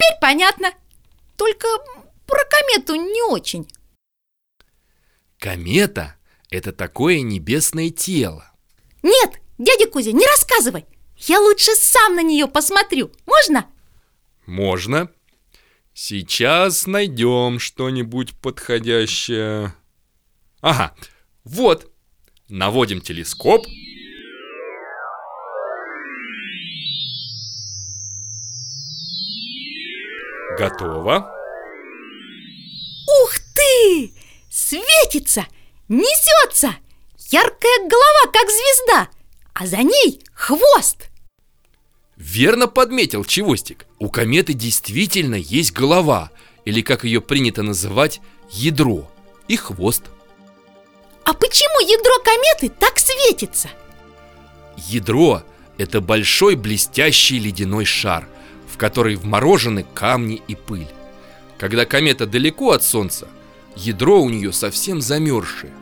теперь понятно. Только про комету не очень. Комета – это такое небесное тело. Нет, дядя Кузя, не рассказывай. Я лучше сам на нее посмотрю. Можно? Можно. Сейчас найдем что-нибудь подходящее. Ага, вот. Наводим телескоп. Готово. Ух ты! Светится! Несется! Яркая голова, как звезда, а за ней хвост! Верно подметил Чевостик. У кометы действительно есть голова, или как ее принято называть, ядро и хвост. А почему ядро кометы так светится? Ядро – это большой блестящий ледяной шар, в который вморожены камни и пыль. Когда комета далеко от Солнца, ядро у нее совсем замерзшее.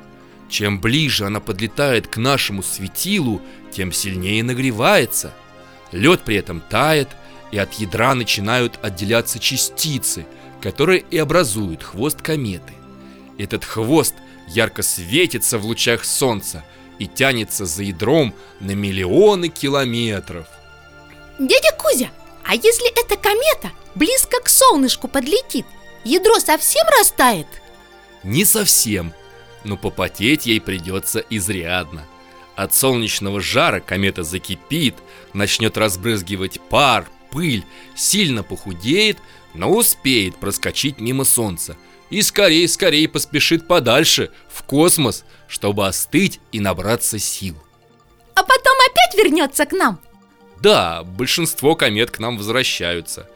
Чем ближе она подлетает к нашему светилу, тем сильнее нагревается – Лед при этом тает, и от ядра начинают отделяться частицы, которые и образуют хвост кометы. Этот хвост ярко светится в лучах солнца и тянется за ядром на миллионы километров. Дядя Кузя, а если эта комета близко к солнышку подлетит, ядро совсем растает? Не совсем, но попотеть ей придется изрядно – от солнечного жара комета закипит, начнет разбрызгивать пар, пыль, сильно похудеет, но успеет проскочить мимо Солнца и скорее-скорее поспешит подальше, в космос, чтобы остыть и набраться сил. А потом опять вернется к нам? Да, большинство комет к нам возвращаются.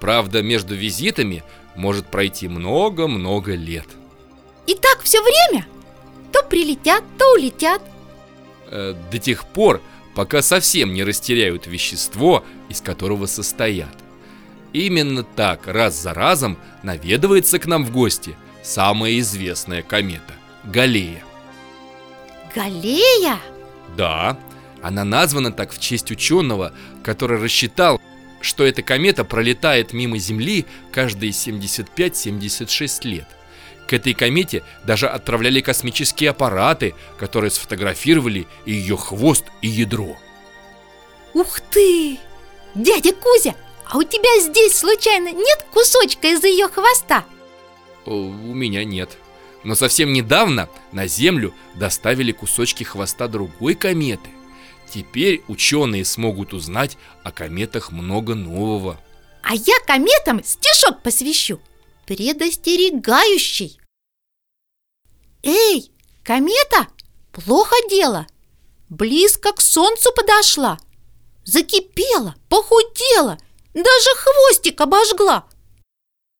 Правда, между визитами может пройти много-много лет. И так все время? То прилетят, то улетят – э, до тех пор, пока совсем не растеряют вещество, из которого состоят. Именно так раз за разом наведывается к нам в гости самая известная комета – Галея. Галея? Да, она названа так в честь ученого, который рассчитал, что эта комета пролетает мимо Земли каждые 75-76 лет. К этой комете даже отправляли космические аппараты, которые сфотографировали и ее хвост, и ядро. Ух ты! Дядя Кузя, а у тебя здесь случайно нет кусочка из ее хвоста? у меня нет. Но совсем недавно на Землю доставили кусочки хвоста другой кометы. Теперь ученые смогут узнать о кометах много нового. А я кометам стишок посвящу предостерегающий. Эй, комета, плохо дело. Близко к солнцу подошла. Закипела, похудела, даже хвостик обожгла.